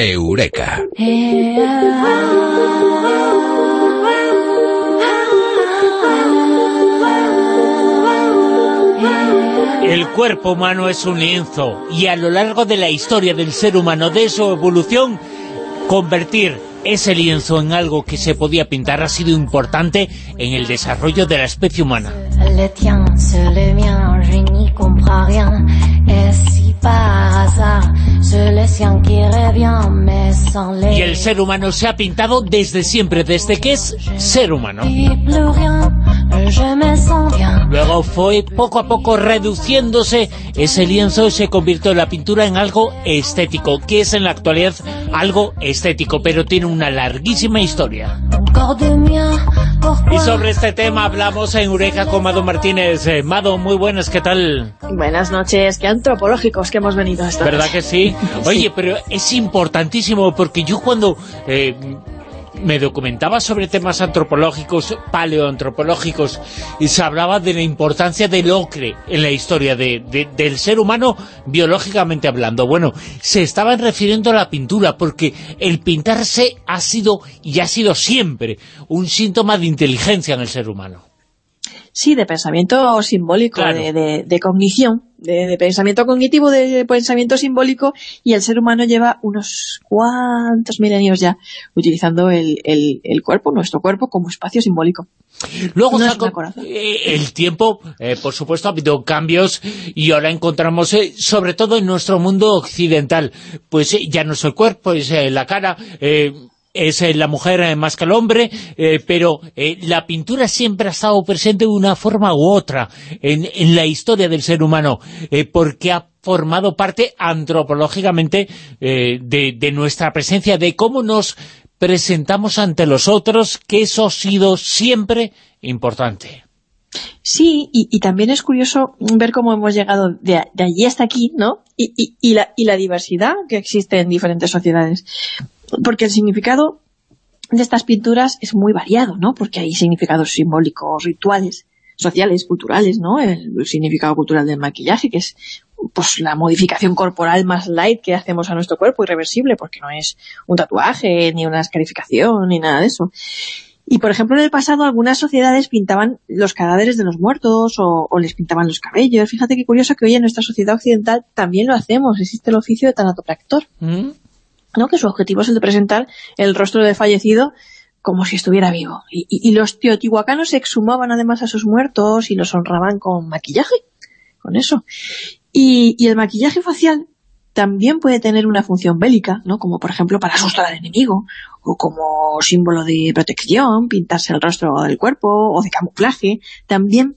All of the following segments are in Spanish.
Eureka. El cuerpo humano es un lienzo y a lo largo de la historia del ser humano, de su evolución, convertir ese lienzo en algo que se podía pintar ha sido importante en el desarrollo de la especie humana. Y el ser humano se ha pintado desde siempre, desde que es ser humano. Luego fue poco a poco reduciéndose ese lienzo y se convirtió la pintura en algo estético, que es en la actualidad algo estético, pero tiene una larguísima historia. Y sobre este tema hablamos en Eureka con Mado Martínez. Eh, Mado, muy buenas, ¿qué tal? Buenas noches, qué antropológicos que hemos venido esta ¿Verdad que sí? Oye, pero es importantísimo porque yo cuando... Eh, me documentaba sobre temas antropológicos, paleoantropológicos, y se hablaba de la importancia del ocre en la historia de, del ser humano biológicamente hablando. Bueno, se estaban refiriendo a la pintura, porque el pintarse ha sido, y ha sido siempre, un síntoma de inteligencia en el ser humano. Sí, de pensamiento simbólico, de, cognición, de, pensamiento cognitivo, de pensamiento simbólico, y el ser humano lleva unos cuantos milenios ya utilizando el, cuerpo, nuestro cuerpo, como espacio simbólico. Luego eh, el tiempo, eh, por supuesto, ha habido cambios y ahora encontramos, eh, sobre todo en nuestro mundo occidental, pues ya no es el cuerpo, es la cara, es eh, la mujer eh, más que el hombre, eh, pero la pintura siempre ha estado presente de una forma u otra en, la historia del ser humano, porque ha formado parte antropológicamente de, nuestra presencia, de cómo nos presentamos ante los otros, que eso ha sido siempre importante. Sí, y, también es curioso ver cómo hemos llegado de, allí hasta aquí, ¿no? y, la, y la diversidad que existe en diferentes sociedades porque el significado de estas pinturas es muy variado, ¿no? Porque hay significados simbólicos, rituales, sociales, culturales, ¿no? El, significado cultural del maquillaje, que es pues la modificación corporal más light que hacemos a nuestro cuerpo, irreversible, porque no es un tatuaje, ni una escarificación, ni nada de eso. Y, por ejemplo, en el pasado algunas sociedades pintaban los cadáveres de los muertos o, les pintaban los cabellos. Fíjate qué curioso que hoy en nuestra sociedad occidental también lo hacemos. Existe el oficio de tanatopractor. Mm ¿no? que su objetivo es el de presentar el rostro del fallecido como si estuviera vivo. Y, los teotihuacanos exhumaban además a sus muertos y los honraban con maquillaje, con eso. Y, el maquillaje facial también puede tener una función bélica, ¿no? como por ejemplo para asustar al enemigo, o como símbolo de protección, pintarse el rostro del cuerpo, o de camuflaje. También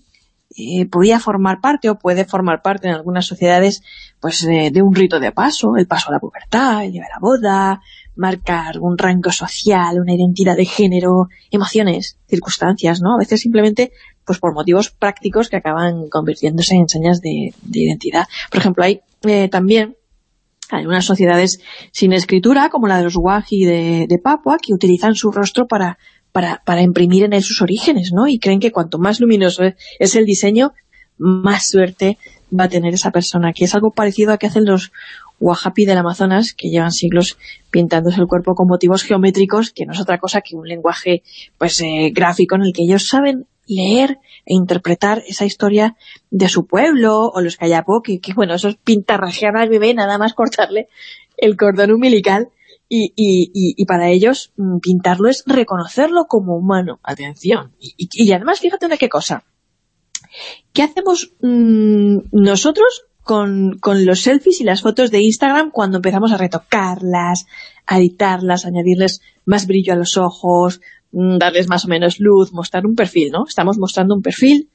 eh, podía formar parte o puede formar parte en algunas sociedades pues de, un rito de paso, el paso a la pubertad, el día de la boda, marcar un rango social, una identidad de género, emociones, circunstancias, ¿no? A veces simplemente pues por motivos prácticos que acaban convirtiéndose en señas de, identidad. Por ejemplo, hay eh, también algunas sociedades sin escritura, como la de los Waji de, de Papua, que utilizan su rostro para para, para imprimir en él sus orígenes, ¿no? Y creen que cuanto más luminoso es el diseño, más suerte va a tener esa persona, que es algo parecido a que hacen los Wahapi del Amazonas, que llevan siglos pintándose el cuerpo con motivos geométricos, que no es otra cosa que un lenguaje pues eh, gráfico en el que ellos saben leer e interpretar esa historia de su pueblo, o los Kayapo, que, que bueno, esos pintarrajeadas bebé, nada más cortarle el cordón umbilical, y, para ellos mm, pintarlo es reconocerlo como humano. Atención. Y, además, fíjate una qué cosa. ¿Qué hacemos mm, nosotros con, los selfies y las fotos de Instagram cuando empezamos a retocarlas, a editarlas, añadirles más brillo a los ojos, mm, darles más o menos luz, mostrar un perfil, ¿no? Estamos mostrando un perfil,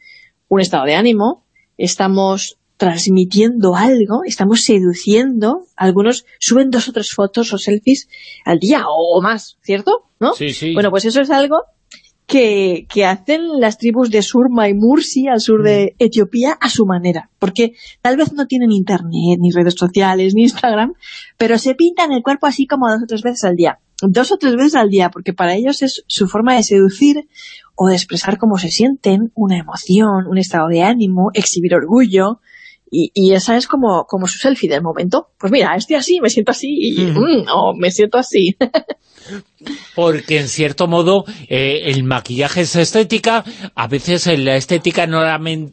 un estado de ánimo, estamos transmitiendo algo, estamos seduciendo, algunos suben dos o tres fotos o selfies al día o más, ¿cierto? ¿No? Sí, sí. Bueno, pues eso es algo que, que, hacen las tribus de Surma y Mursi, al sur de mm. Etiopía, a su manera. Porque tal vez no tienen internet, ni redes sociales, ni Instagram, pero se pintan el cuerpo así como dos o tres veces al día. Dos o tres veces al día, porque para ellos es su forma de seducir o de expresar cómo se sienten, una emoción, un estado de ánimo, exhibir orgullo, Y, esa es como, como su selfie del momento. Pues mira, estoy así, me siento así, y mm, me siento así. Porque en cierto modo eh, el maquillaje es estética, a veces la estética no,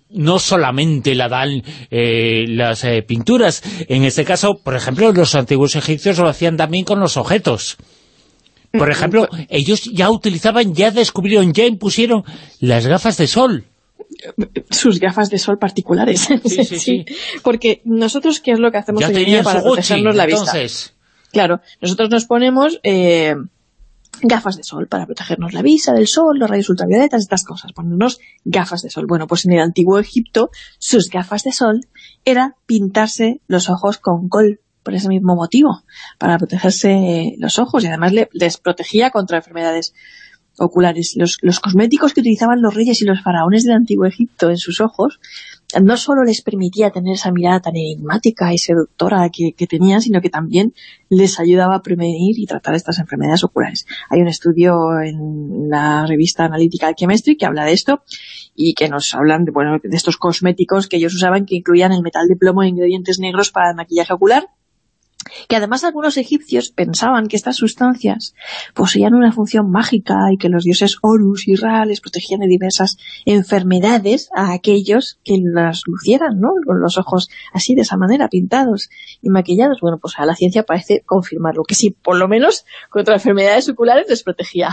no solamente la dan eh, las eh, pinturas, en este caso, por ejemplo, los antiguos egipcios lo hacían también con los objetos. Por ejemplo, ellos ya utilizaban, ya descubrieron, ya impusieron las gafas de sol sus gafas de sol particulares. Sí, sí, sí. Porque nosotros, ¿qué es lo que hacemos hoy en día para protegernos la vista? Claro, nosotros nos ponemos eh, gafas de sol para protegernos la vista del sol, los rayos ultravioletas, estas cosas, ponernos gafas de sol. Bueno, pues en el antiguo Egipto, sus gafas de sol era pintarse los ojos con col, por ese mismo motivo, para protegerse los ojos y además les protegía contra enfermedades oculares. Los, los, cosméticos que utilizaban los reyes y los faraones del antiguo Egipto en sus ojos no solo les permitía tener esa mirada tan enigmática y seductora que, que, tenían, sino que también les ayudaba a prevenir y tratar estas enfermedades oculares. Hay un estudio en la revista Analytical Chemistry que habla de esto y que nos hablan de, bueno, de estos cosméticos que ellos usaban que incluían el metal de plomo e ingredientes negros para el maquillaje ocular que además algunos egipcios pensaban que estas sustancias poseían una función mágica y que los dioses Horus y Ra les protegían de diversas enfermedades a aquellos que las lucieran, ¿no? Con los ojos así, de esa manera, pintados y maquillados. Bueno, pues a la ciencia parece confirmarlo, que sí, por lo menos contra enfermedades oculares les protegía.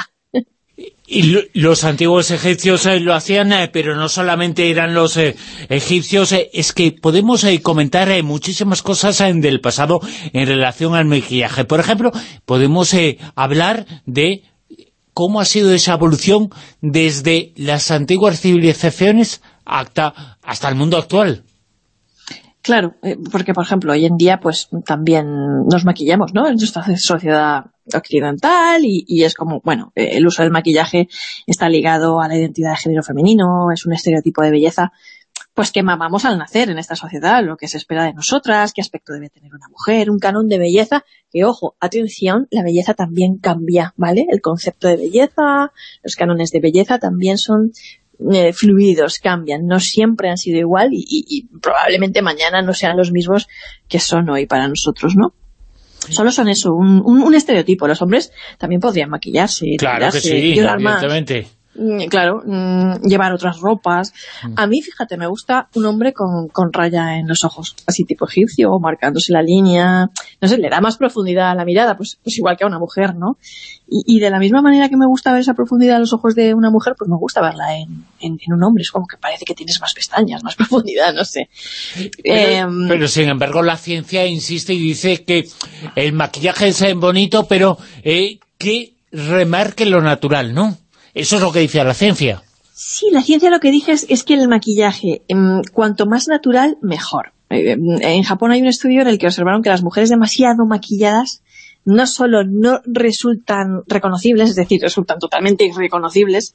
Y los antiguos egipcios eh, lo hacían, eh, pero no solamente eran los eh, egipcios, es que podemos comentar muchísimas cosas del pasado en relación al maquillaje. Por ejemplo, podemos hablar de cómo ha sido esa evolución desde las antiguas civilizaciones hasta, hasta el mundo actual. Claro, porque por ejemplo hoy en día pues también nos maquillamos, ¿no? En nuestra sociedad occidental y, es como, bueno, eh, el uso del maquillaje está ligado a la identidad de género femenino, es un estereotipo de belleza pues que mamamos al nacer en esta sociedad, lo que se espera de nosotras, qué aspecto debe tener una mujer, un canon de belleza, que ojo, atención, la belleza también cambia, ¿vale? El concepto de belleza, los cánones de belleza también son eh, fluidos, cambian, no siempre han sido igual y, y probablemente mañana no sean los mismos que son hoy para nosotros, ¿no? Solo son eso, un, un, estereotipo. Los hombres también podrían maquillarse, claro que sí, evidentemente. Mm, claro, mm, llevar otras ropas. Mm. A mí, fíjate, me gusta un hombre con, con, raya en los ojos, así tipo egipcio, marcándose la línea. No sé, le da más profundidad a la mirada, pues, pues igual que a una mujer, ¿no? Y, de la misma manera que me gusta ver esa profundidad en los ojos de una mujer, pues me gusta verla en, en, un hombre. Es como que parece que tienes más pestañas, más profundidad, no sé. Pero, em, sin embargo, la ciencia insiste y dice que el maquillaje es bonito, pero eh, que remarque lo natural, ¿no? Eso es lo que dice la ciencia. Sí, la ciencia lo que dice es, que el maquillaje, em, cuanto más natural, mejor. Eh, em, en Japón hay un estudio en el que observaron que las mujeres demasiado maquilladas no solo no resultan reconocibles, es decir, resultan totalmente irreconocibles,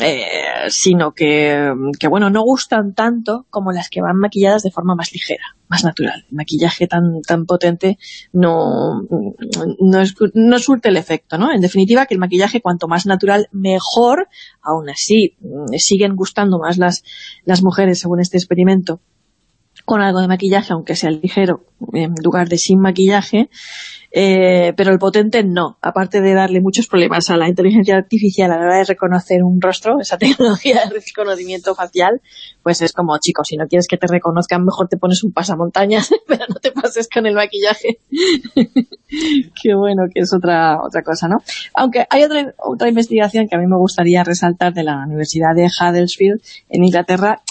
eh, sino que, bueno, no gustan tanto como las que van maquilladas de forma más ligera, más natural. Maquillaje tan, tan potente no, no, es, no surte el efecto, ¿no? En definitiva, que el maquillaje cuanto más natural, mejor. Aún así, mm, siguen gustando más las, las mujeres, según este experimento, con algo de maquillaje, aunque sea ligero, en lugar de sin maquillaje, eh, pero el potente no, aparte de darle muchos problemas a la inteligencia artificial a la hora de reconocer un rostro, esa tecnología de reconocimiento facial, pues es como, chicos, si no quieres que te reconozcan, mejor te pones un pasamontañas, pero no te pases con el maquillaje. Qué bueno, que es otra otra cosa, ¿no? Aunque hay otra, otra investigación que a mí me gustaría resaltar de la Universidad de Huddersfield, en Inglaterra,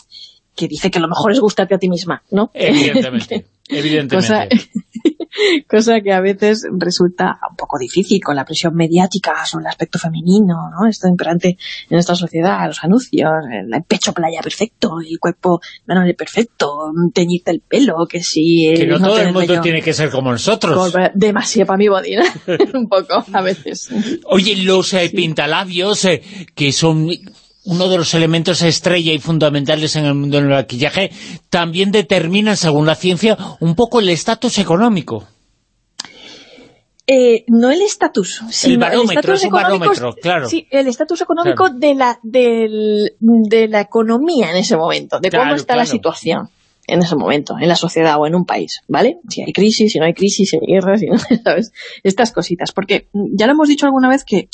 que dice que lo mejor es gustarte a ti misma, ¿no? Evidentemente, evidentemente. cosa que a veces resulta un poco difícil con la presión mediática sobre el aspecto femenino, ¿no? Esto imperante en esta sociedad, los anuncios, el pecho playa perfecto, el cuerpo el perfecto, teñirte el pelo, que si... Que no, todo el mundo tiene que ser como nosotros. Demasiado para mi body, un poco, a veces. Oye, los eh, pintalabios, eh, que son uno de los elementos estrella y fundamentales en el mundo del maquillaje, también determinan, según la ciencia, un poco el estatus económico. Eh, no el estatus, sino el barómetro, es un barómetro, claro. Sí, el estatus económico de, la, de la economía en ese momento, de cómo está la situación. en ese momento, en la sociedad o en un país, ¿vale? Si hay crisis, si no hay crisis, si hay guerras, si no, ¿sabes? Estas cositas. Porque ya lo hemos dicho alguna vez que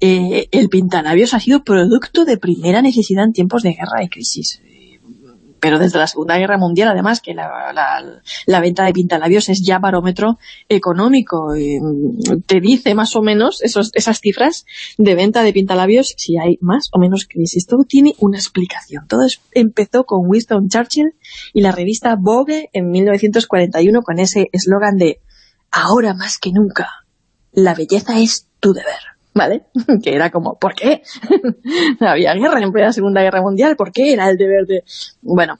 eh, el pintalabios ha sido producto de primera necesidad en tiempos de guerra y crisis pero desde la Segunda Guerra Mundial, además, que la, venta de pintalabios es ya barómetro económico. Mm, te dice más o menos esas cifras de venta de pintalabios si hay más o menos crisis. Todo tiene una explicación. Todo empezó con Winston Churchill y la revista Vogue en 1941 con ese eslogan de «Ahora más que nunca, la belleza es tu deber». ¿Vale? que era como, ¿por qué? Había guerra en la Segunda Guerra Mundial, ¿por qué era el deber de...? Bueno,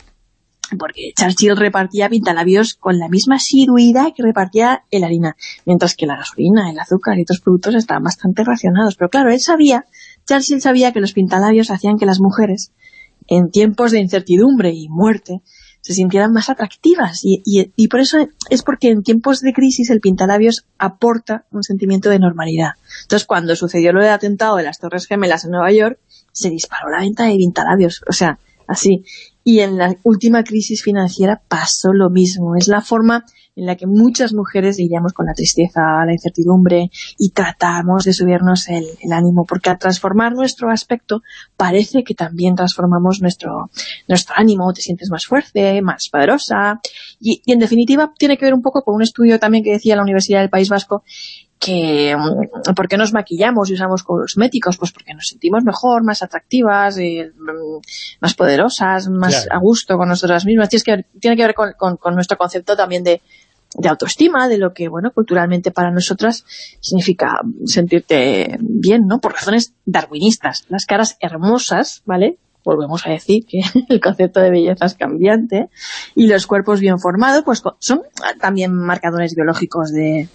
porque Churchill repartía pintalabios con la misma asiduidad que repartía el harina, mientras que la gasolina, el azúcar y otros productos estaban bastante racionados. Pero claro, él sabía, Churchill sabía que los pintalabios hacían que las mujeres, en tiempos de incertidumbre y muerte, se sintieran más atractivas y, y, por eso es porque en tiempos de crisis el pintalabios aporta un sentimiento de normalidad. Entonces cuando sucedió lo del atentado de las Torres Gemelas en Nueva York se disparó la venta de pintalabios, o sea, así. Y en la última crisis financiera pasó lo mismo. Es la forma en la que muchas mujeres lidiamos con la tristeza, la incertidumbre y tratamos de subirnos el, ánimo, porque al transformar nuestro aspecto parece que también transformamos nuestro, nuestro ánimo, te sientes más fuerte, más poderosa. Y, y en definitiva tiene que ver un poco con un estudio también que decía la Universidad del País Vasco que mm, ¿por qué nos maquillamos y usamos cosméticos? Pues porque nos sentimos mejor, más atractivas, mm, más poderosas, más a gusto con nosotras mismas. Tiene que ver, tiene que ver con, nuestro concepto también de, autoestima, de lo que, bueno, culturalmente para nosotras significa sentirte bien, ¿no? Por razones darwinistas. Las caras hermosas, ¿vale? volvemos a decir que el concepto de belleza es cambiante, y los cuerpos bien formados pues son también marcadores biológicos de,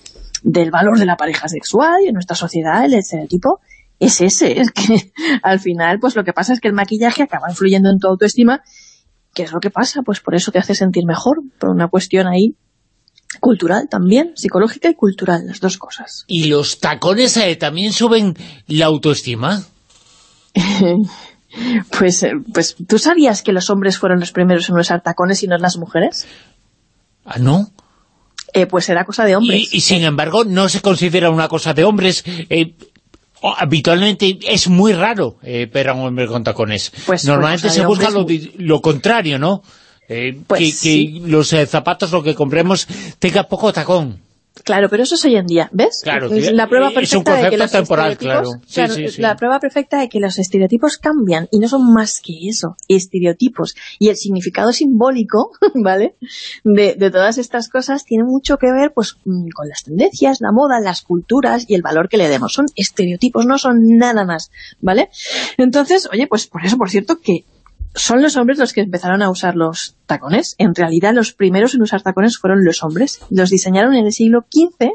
del valor de la pareja sexual y en nuestra sociedad el estereotipo es ese, es que al final pues lo que pasa es que el maquillaje acaba influyendo en tu autoestima, ¿qué es lo que pasa? Pues por eso te hace sentir mejor, por una cuestión ahí cultural también, psicológica y cultural, las dos cosas. ¿Y los tacones eh, también suben la autoestima? pues, eh, pues, ¿tú sabías que los hombres fueron los primeros en usar tacones y no las mujeres? ¿Ah, no? Eh, pues era cosa de hombres. Y, sin embargo no se considera una cosa de hombres... Eh, habitualmente es muy raro eh, ver a un hombre con tacones. Pues, pues Normalmente se busca lo, contrario, ¿no? Pues que, los zapatos, lo que compremos, tenga poco tacón. Claro, pero eso es hoy en día, ¿ves? Claro, es la prueba perfecta de que los temporal, claro. La prueba perfecta de que los estereotipos cambian y no son más que eso, estereotipos. Y el significado simbólico, ¿vale?, de, de todas estas cosas tiene mucho que ver pues mm, con las tendencias, la moda, las culturas y el valor que le demos. Son estereotipos, no son nada más, ¿vale? Entonces, oye, pues por eso, por cierto, que son los hombres los que empezaron a usar los tacones. En realidad los primeros en usar tacones fueron los hombres. Los diseñaron en el siglo XV,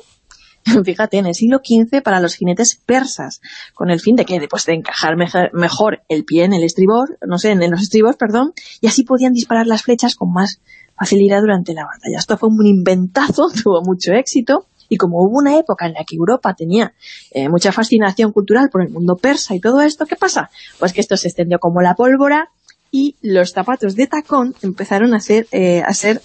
fíjate, en el siglo XV para los jinetes persas, con el fin de que después de encajar mejor, el pie en el estribor, no sé, en los estribos, perdón, y así podían disparar las flechas con más facilidad durante la batalla. Esto fue un inventazo, tuvo mucho éxito, y como hubo una época en la que Europa tenía eh, mucha fascinación cultural por el mundo persa y todo esto, ¿qué pasa? Pues que esto se extendió como la pólvora y los zapatos de tacón empezaron a ser, eh, a ser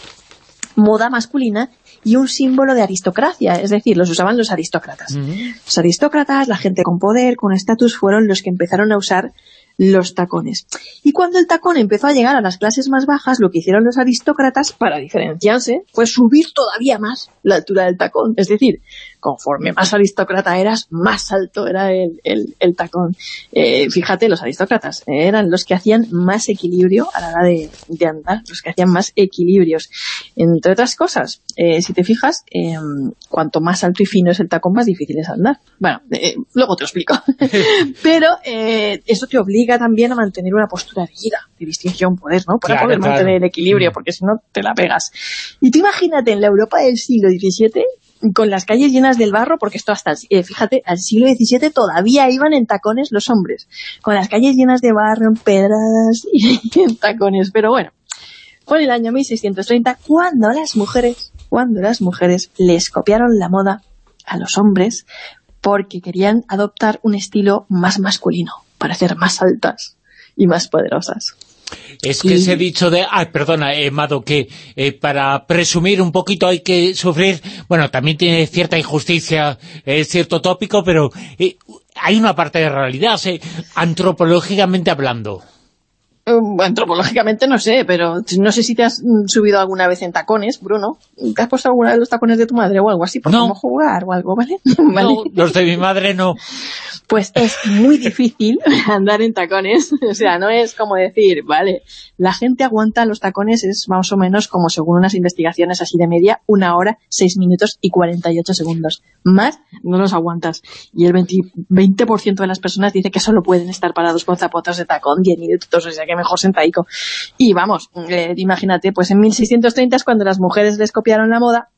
moda masculina y un símbolo de aristocracia, es decir, los usaban los aristócratas. Los aristócratas, la gente con poder, con estatus, fueron los que empezaron a usar los tacones. Y cuando el tacón empezó a llegar a las clases más bajas, lo que hicieron los aristócratas, para diferenciarse, fue subir todavía más la altura del tacón. Es decir, conforme más aristócrata eras, más alto era el, el, tacón. Eh, fíjate, los aristócratas eran los que hacían más equilibrio a la hora de, andar, los que hacían más equilibrios. Entre otras cosas, eh, si te fijas, em, cuanto más alto y fino es el tacón, más difícil es andar. Bueno, eh, luego te lo explico. Pero eso te obliga también a mantener una postura erguida, de distinción, poder, ¿no? Para poder mantener el equilibrio, porque si no te la pegas. Y tú imagínate en la Europa del siglo XVII con las calles llenas del barro, porque esto hasta, eh, fíjate, al siglo XVII todavía iban en tacones los hombres, con las calles llenas de barro, en pedradas y en tacones, pero bueno, fue en el año 1630 cuando las mujeres, cuando las mujeres les copiaron la moda a los hombres porque querían adoptar un estilo más masculino, para ser más altas y más poderosas. Es que ese dicho de, ay, perdona, eh, Mado, que eh, para presumir un poquito hay que sufrir, bueno, también tiene cierta injusticia, es cierto tópico, pero eh, hay una parte de realidad, antropológicamente hablando. Um, antropológicamente no sé, pero no sé si te has mm, subido alguna vez en tacones, Bruno. ¿Te has puesto alguna vez los tacones de tu madre o algo así? Por cómo jugar o algo, ¿vale? No, los de mi madre no. Pues es muy difícil andar en tacones. O sea, no es como decir, vale, la gente aguanta los tacones, es más o menos como según unas investigaciones así de media, una hora, seis minutos y 48 segundos. Más no los aguantas. Y el 20%, 20 de las personas dice que solo pueden estar parados con zapatos de tacón 10 minutos, o sea que mejor sentaico. Y vamos, eh, imagínate, pues en 1630 es cuando las mujeres les copiaron la moda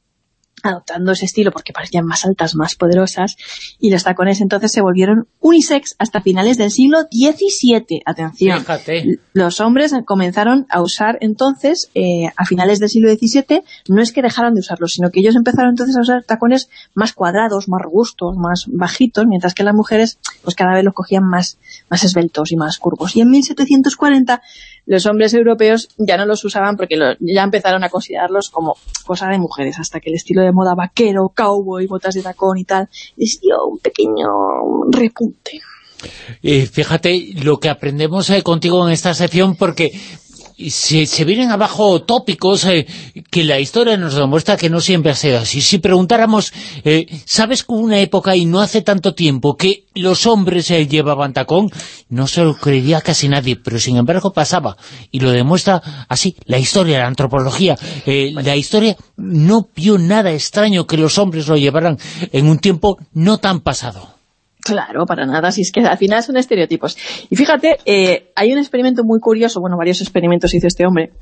adoptando ese estilo porque parecían más altas, más poderosas, y los tacones entonces se volvieron unisex hasta finales del siglo XVII. Atención, los hombres comenzaron a usar entonces, eh, a finales del siglo XVII, no es que dejaran de usarlos, sino que ellos empezaron entonces a usar tacones más cuadrados, más robustos, más bajitos, mientras que las mujeres pues cada vez los cogían más, más esbeltos y más curvos. Y en 1740 los hombres europeos ya no los usaban porque ya empezaron a considerarlos como cosa de mujeres, hasta que el estilo de moda vaquero, cowboy, botas de tacón y tal, les dio un pequeño repunte. Y fíjate lo que aprendemos eh, contigo en esta sección, porque se, se vienen abajo tópicos eh, que la historia nos demuestra que no siempre ha sido así. Si preguntáramos, eh, ¿sabes que una época y no hace tanto tiempo que los hombres eh, llevaban tacón? No se lo creería casi nadie, pero sin embargo pasaba. Y lo demuestra así la historia, la antropología. la historia no vio nada extraño que los hombres lo llevaran en un tiempo no tan pasado. Claro, para nada, si es que al final son estereotipos. Y fíjate, eh, hay un experimento muy curioso, bueno, varios experimentos hizo este hombre,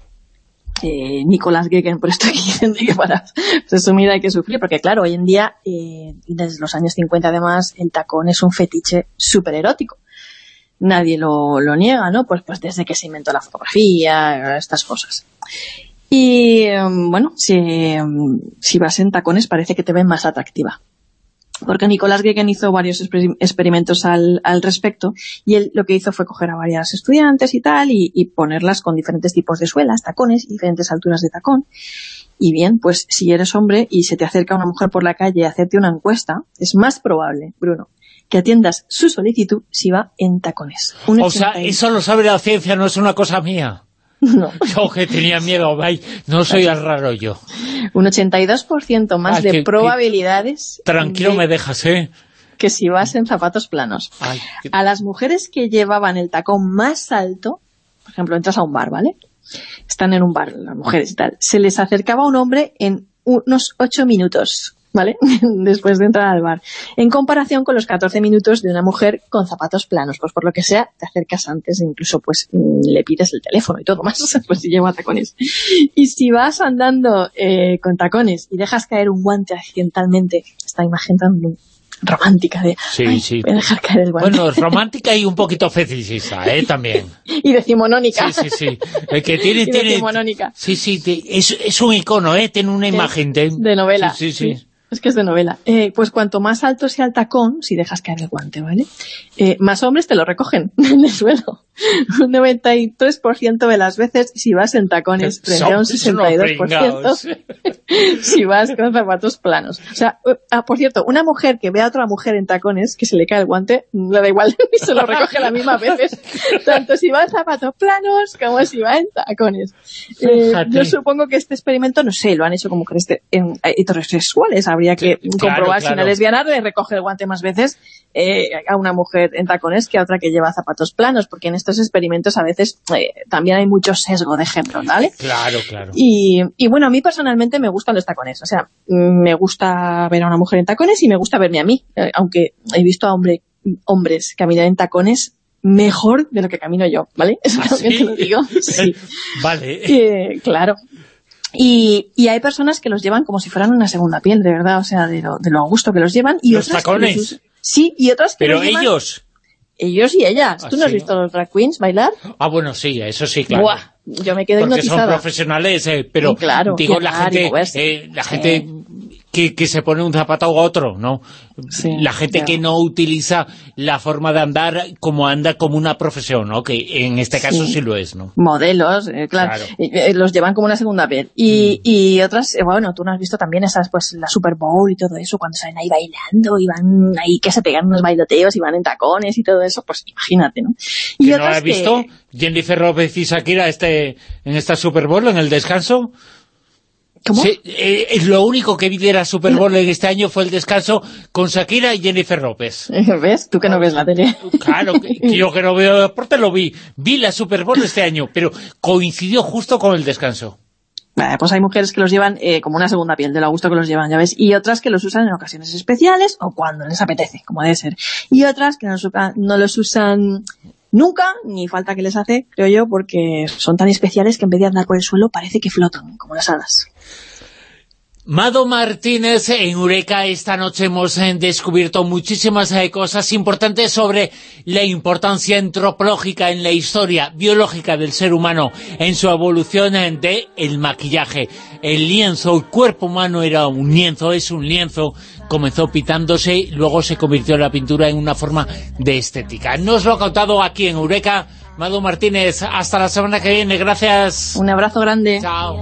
eh, Nicolás Gegen, por esto aquí diciendo que para resumir hay que sufrir, porque claro, hoy en día, eh, desde los años 50 además, el tacón es un fetiche súper erótico. Nadie lo, lo, niega, ¿no? Pues, pues desde que se inventó la fotografía, estas cosas. Y em, bueno, si, em, si vas en tacones parece que te ven más atractiva porque Nicolás Gegen hizo varios experimentos al, respecto y él lo que hizo fue coger a varias estudiantes y tal y, ponerlas con diferentes tipos de suelas, tacones y diferentes alturas de tacón. Y bien, pues si eres hombre y se te acerca una mujer por la calle a hacerte una encuesta, es más probable, Bruno, que atiendas su solicitud si va en tacones. o sea, eso lo sabe la ciencia, no es una cosa mía. No. Yo que tenía miedo, no soy el raro yo. Un 82% más de probabilidades... tranquilo me dejas, ¿eh? Que si vas en zapatos planos. A las mujeres que llevaban el tacón más alto, por ejemplo, entras a un bar, ¿vale? Están en un bar, las mujeres y tal. Se les acercaba un hombre en unos 8 minutos. ¿Vale? Después de entrar al bar. En comparación con los 14 minutos de una mujer con zapatos planos, pues por lo que sea, te acercas antes, incluso pues mm, le pides el teléfono y todo más, pues si lleva tacones. Y si vas andando eh, con tacones y dejas caer un guante accidentalmente, esta imagen tan romántica de sí, sí. dejar caer el guante. Bueno, romántica y un poquito fetichista, ¿eh? También. y decimonónica. Sí, sí, sí. El que tiene, y tiene, decimonónica. Sí, sí, es, es un icono, ¿eh? Tiene una imagen. De, de novela. sí. sí. sí. Es que es de novela. Eh, pues cuanto más alto sea el tacón, si dejas caer el guante, ¿vale? Eh, más hombres te lo recogen en el suelo. Un 93% de las veces si vas en tacones frente a un 62% si vas con zapatos planos. O sea, uh, ah, por cierto, una mujer que ve a otra mujer en tacones, que se le cae el guante, le da igual y se lo recoge las mismas veces. Tanto si va en zapatos planos como si va en tacones. Eh, yo supongo que este experimento, no sé, lo han hecho como en heterosexuales, habría que comprobar si una lesbiana le recoge el guante más veces eh, a una mujer en tacones que a otra que lleva zapatos planos, porque en estos experimentos a veces eh, también hay mucho sesgo de ejemplo, ¿vale? Claro, claro. Y, y, bueno, a mí personalmente me gustan los tacones, o sea, me gusta ver a una mujer en tacones y me gusta verme a mí, eh, aunque he visto a hombre, hombres caminar en tacones mejor de lo que camino yo, ¿vale? Eso ¿Ah, también te lo digo. Sí. vale. claro. Y, y, hay personas que los llevan como si fueran una segunda piel, de verdad, o sea, de lo, de lo a gusto que los llevan. Y ¿Los tacones? sí, y otras que Pero ellos... Ellos y ellas. ¿Tú no has visto los drag queens bailar? Ah, bueno, sí, eso sí, claro. Buah, yo me quedo Porque son profesionales, eh, pero claro, digo, la gente, eh, la gente que, se pone un zapato u otro, ¿no? la gente que no utiliza la forma de andar como anda como una profesión, ¿no? Que en este caso sí, lo es, ¿no? Modelos, eh, claro. Eh, los llevan como una segunda piel. Y, mm. y otras, eh, bueno, tú no has visto también esas, pues, la Super Bowl y todo eso, cuando salen ahí bailando y van ahí que se pegan unos bailoteos y van en tacones y todo eso, pues imagínate, ¿no? Y ¿No has visto? Jennifer López y Shakira este, en esta Super Bowl, en el descanso... ¿Cómo? Sí, eh, lo único que vi de la Super Bowl en este año fue el descanso con Shakira y Jennifer López. ¿Ves? Tú que no ves la tele. Claro, yo que no veo deporte lo vi. Vi la Super Bowl este año, pero coincidió justo con el descanso. pues hay mujeres que los llevan eh, como una segunda piel, de lo gusto que los llevan, ya ves, y otras que los usan en ocasiones especiales o cuando les apetece, como debe ser. Y otras que no los usan nunca, ni falta que les hace, creo yo, porque son tan especiales que en vez de andar por el suelo parece que flotan, como las hadas. Mado Martínez, en Eureka esta noche hemos eh, descubierto muchísimas eh, cosas importantes sobre la importancia antropológica en la historia biológica del ser humano, en su evolución eh, de el maquillaje. El lienzo, el cuerpo humano era un lienzo, es un lienzo, comenzó pitándose, luego se convirtió en la pintura en una forma de estética. Nos lo ha contado aquí en Eureka Mado Martínez, hasta la semana que viene, gracias. Un abrazo grande. Chao.